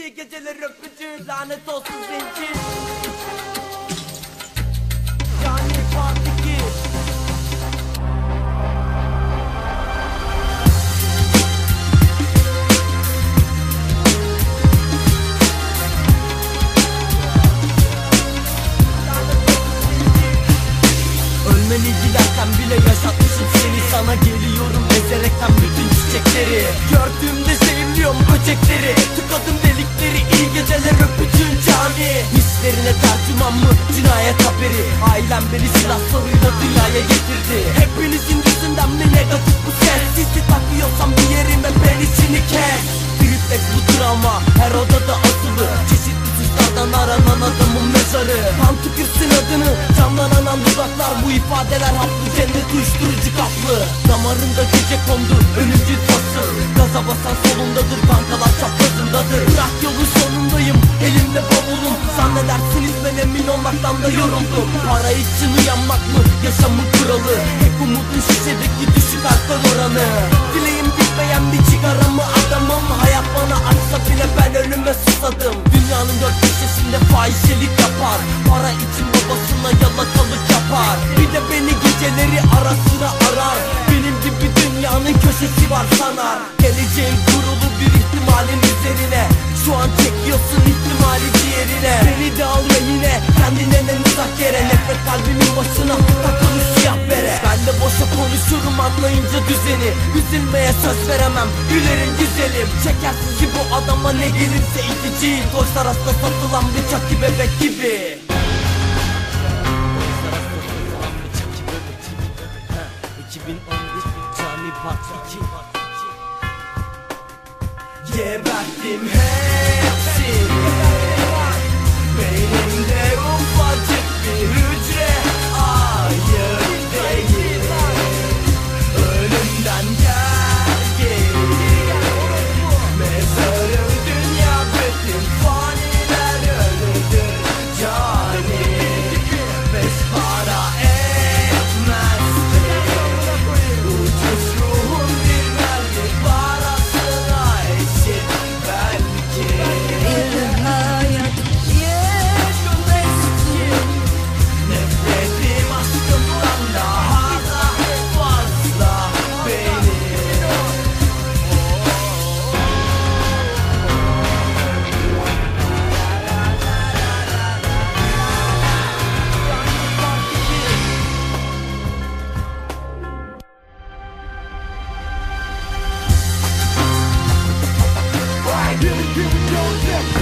iyi geceler öpücü lanet olsun zincir Ölmeni dilerken bile yaşatmışım seni. Sana geliyorum ezerekten bütün çiçekleri geceler öpücüğün cani Hislerine tercüman mı? Cinayet haberi. Ailem beni silah soruyla dünyaya getirdi. Hepinizin yüzünden mi negatif bu ses? Sizi takıyorsam bir yerime ben içini kes. Triplex bu travma her odada asılı Çeşitli suçlardan aranan adamın mezarı. Kan tükürsün adını canlanan dudaklar Bu ifadeler haplı cennet uyuşturucu kaplı. Damarında gece kondu. Ölümcül emin olmaktan da yoruldum. Para için uyanmak mı yaşamın kuralı? Tek umudun şişedeki düşük alkol oranı. Dileğim bitmeyen bir cigaramı adamım? Hayat bana açsa bile ben ölüme susadım. Dünyanın dört köşesinde fahişelik yapar. Para için babasına yalakalık yapar. Bir de beni geceleri ara sıra arar. Benim gibi dünyanın köşesi var sanar. Geleceğin kurulu yere Nefret kalbimin başına takılı siyah bere. Ben de boşa konuşurum anlayınca düzeni. Üzülmeye söz veremem gülerim güzelim. Çeker sizi bu adama ne gelirse itici Toyslar hasta satılan bir çaki bebek gibi. Ha, 2011 Cami Part 2 Gebertim hey Here we go,